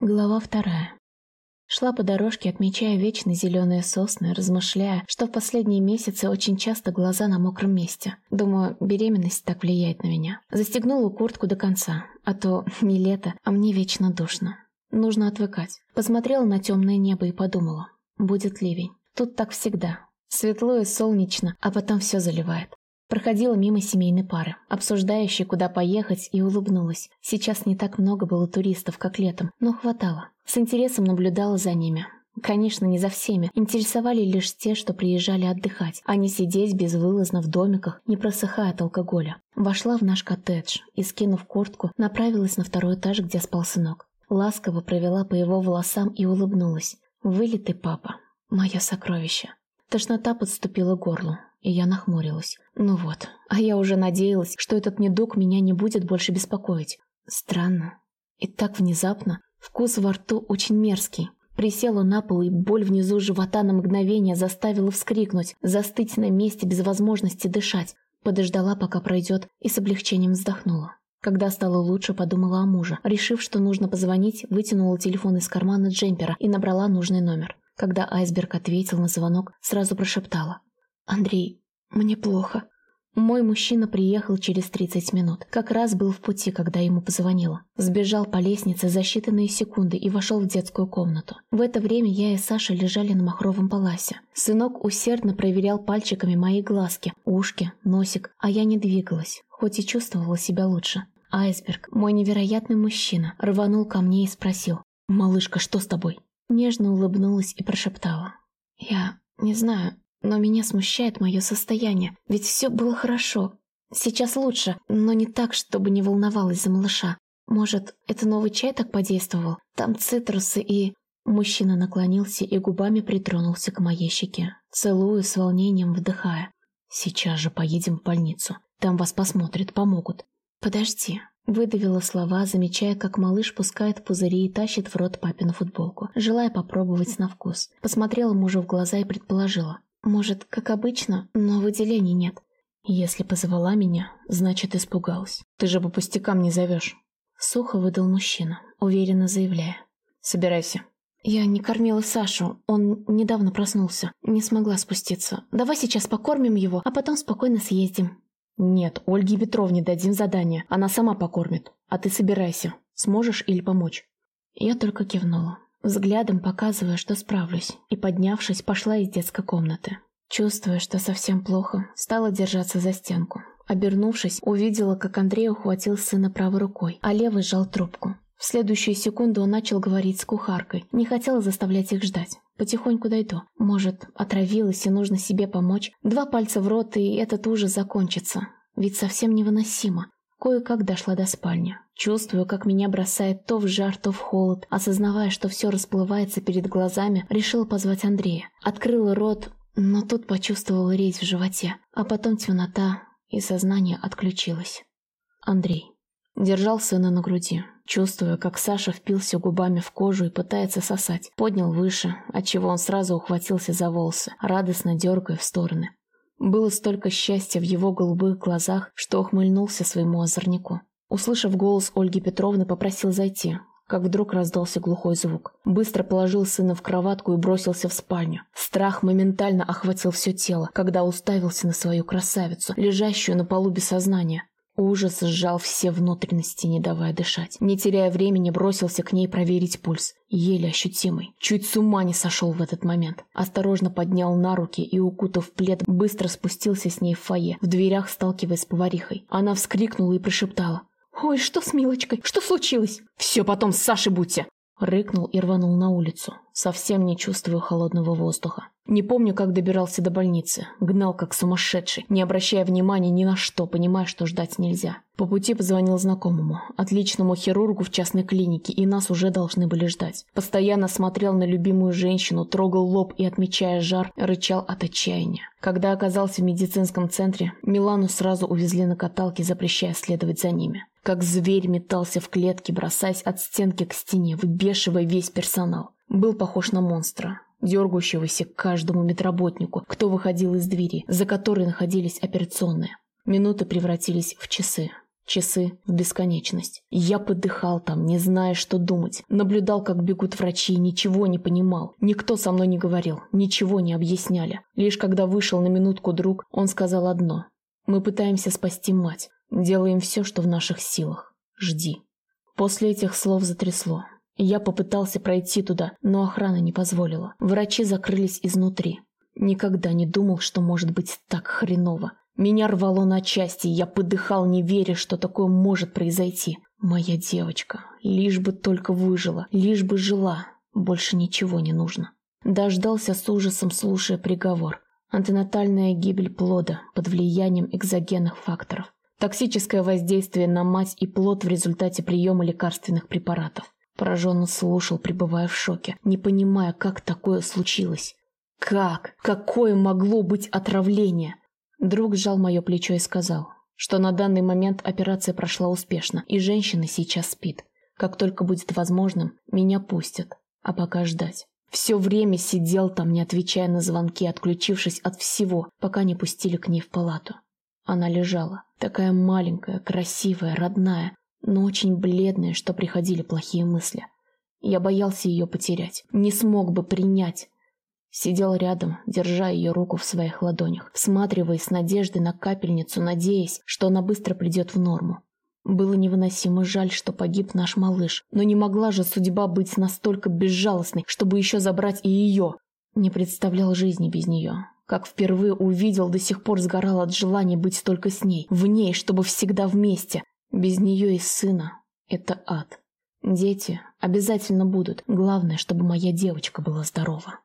Глава вторая. Шла по дорожке, отмечая вечно зеленые сосны, размышляя, что в последние месяцы очень часто глаза на мокром месте. Думаю, беременность так влияет на меня. Застегнула куртку до конца, а то не лето, а мне вечно душно. Нужно отвыкать. Посмотрела на темное небо и подумала, будет ливень. Тут так всегда. Светло и солнечно, а потом все заливает. Проходила мимо семейной пары, обсуждающей, куда поехать, и улыбнулась. Сейчас не так много было туристов, как летом, но хватало. С интересом наблюдала за ними. Конечно, не за всеми. Интересовали лишь те, что приезжали отдыхать, а не сидеть безвылазно в домиках, не просыхая от алкоголя. Вошла в наш коттедж и, скинув куртку, направилась на второй этаж, где спал сынок. Ласково провела по его волосам и улыбнулась. «Вылитый папа. Мое сокровище». Тошнота подступила к горлу и я нахмурилась. Ну вот, а я уже надеялась, что этот недуг меня не будет больше беспокоить. Странно. И так внезапно. Вкус во рту очень мерзкий. Присела на пол, и боль внизу живота на мгновение заставила вскрикнуть, застыть на месте без возможности дышать. Подождала, пока пройдет, и с облегчением вздохнула. Когда стало лучше, подумала о муже. Решив, что нужно позвонить, вытянула телефон из кармана джемпера и набрала нужный номер. Когда айсберг ответил на звонок, сразу прошептала. «Андрей, мне плохо». Мой мужчина приехал через 30 минут. Как раз был в пути, когда ему позвонила. Сбежал по лестнице за считанные секунды и вошел в детскую комнату. В это время я и Саша лежали на махровом паласе. Сынок усердно проверял пальчиками мои глазки, ушки, носик, а я не двигалась, хоть и чувствовала себя лучше. Айсберг, мой невероятный мужчина, рванул ко мне и спросил. «Малышка, что с тобой?» Нежно улыбнулась и прошептала. «Я не знаю, но меня смущает мое состояние, ведь все было хорошо. Сейчас лучше, но не так, чтобы не волновалась за малыша. Может, это новый чай так подействовал? Там цитрусы и... Мужчина наклонился и губами притронулся к моей щеке, целую с волнением вдыхая. «Сейчас же поедем в больницу. Там вас посмотрят, помогут». «Подожди», — выдавила слова, замечая, как малыш пускает пузыри и тащит в рот папину футболку, желая попробовать на вкус. Посмотрела мужу в глаза и предположила. Может, как обычно, но выделений нет. Если позвала меня, значит испугалась. Ты же по пустякам не зовешь. Сухо выдал мужчина, уверенно заявляя. Собирайся. Я не кормила Сашу, он недавно проснулся. Не смогла спуститься. Давай сейчас покормим его, а потом спокойно съездим. Нет, Ольге Петровне дадим задание, она сама покормит. А ты собирайся. Сможешь или помочь? Я только кивнула взглядом показывая, что справлюсь, и, поднявшись, пошла из детской комнаты. Чувствуя, что совсем плохо, стала держаться за стенку. Обернувшись, увидела, как Андрей ухватил сына правой рукой, а левый сжал трубку. В следующую секунду он начал говорить с кухаркой. Не хотела заставлять их ждать. Потихоньку дойду. Может, отравилась и нужно себе помочь. Два пальца в рот, и этот ужас закончится. Ведь совсем невыносимо. Кое-как дошла до спальни. Чувствую, как меня бросает то в жар, то в холод. Осознавая, что все расплывается перед глазами, решила позвать Андрея. Открыла рот, но тут почувствовала резь в животе. А потом темнота, и сознание отключилось. Андрей. Держал сына на груди, чувствуя, как Саша впился губами в кожу и пытается сосать. Поднял выше, отчего он сразу ухватился за волосы, радостно дергая в стороны. Было столько счастья в его голубых глазах, что ухмыльнулся своему озорнику. Услышав голос Ольги Петровны, попросил зайти, как вдруг раздался глухой звук. Быстро положил сына в кроватку и бросился в спальню. Страх моментально охватил все тело, когда уставился на свою красавицу, лежащую на полу без сознания. Ужас сжал все внутренности, не давая дышать. Не теряя времени, бросился к ней проверить пульс. Еле ощутимый. Чуть с ума не сошел в этот момент. Осторожно поднял на руки и, укутав плед, быстро спустился с ней в фойе, в дверях сталкиваясь с поварихой. Она вскрикнула и прошептала. «Ой, что с Милочкой? Что случилось?» «Все потом с Сашей будьте!» Рыкнул и рванул на улицу, совсем не чувствуя холодного воздуха. Не помню, как добирался до больницы. Гнал как сумасшедший, не обращая внимания ни на что, понимая, что ждать нельзя. По пути позвонил знакомому, отличному хирургу в частной клинике, и нас уже должны были ждать. Постоянно смотрел на любимую женщину, трогал лоб и, отмечая жар, рычал от отчаяния. Когда оказался в медицинском центре, Милану сразу увезли на каталке, запрещая следовать за ними. Как зверь метался в клетке, бросаясь от стенки к стене, выбешивая весь персонал. Был похож на монстра, дергающегося к каждому медработнику, кто выходил из двери, за которой находились операционные. Минуты превратились в часы. Часы в бесконечность. Я подыхал там, не зная, что думать. Наблюдал, как бегут врачи, ничего не понимал. Никто со мной не говорил, ничего не объясняли. Лишь когда вышел на минутку друг, он сказал одно. «Мы пытаемся спасти мать. Делаем все, что в наших силах. Жди». После этих слов затрясло. Я попытался пройти туда, но охрана не позволила. Врачи закрылись изнутри. Никогда не думал, что может быть так хреново. Меня рвало на части, я подыхал, не веря, что такое может произойти. Моя девочка, лишь бы только выжила, лишь бы жила. Больше ничего не нужно. Дождался с ужасом, слушая приговор. Антенатальная гибель плода под влиянием экзогенных факторов. Токсическое воздействие на мать и плод в результате приема лекарственных препаратов. Пораженно слушал, пребывая в шоке, не понимая, как такое случилось. Как? Какое могло быть отравление? Друг сжал мое плечо и сказал, что на данный момент операция прошла успешно, и женщина сейчас спит. Как только будет возможным, меня пустят. А пока ждать. Все время сидел там, не отвечая на звонки, отключившись от всего, пока не пустили к ней в палату. Она лежала, такая маленькая, красивая, родная, но очень бледная, что приходили плохие мысли. Я боялся ее потерять, не смог бы принять, Сидел рядом, держа ее руку в своих ладонях, всматриваясь с надеждой на капельницу, надеясь, что она быстро придет в норму. Было невыносимо жаль, что погиб наш малыш, но не могла же судьба быть настолько безжалостной, чтобы еще забрать и ее. Не представлял жизни без нее. Как впервые увидел, до сих пор сгорал от желания быть только с ней, в ней, чтобы всегда вместе. Без нее и сына. Это ад. Дети обязательно будут. Главное, чтобы моя девочка была здорова.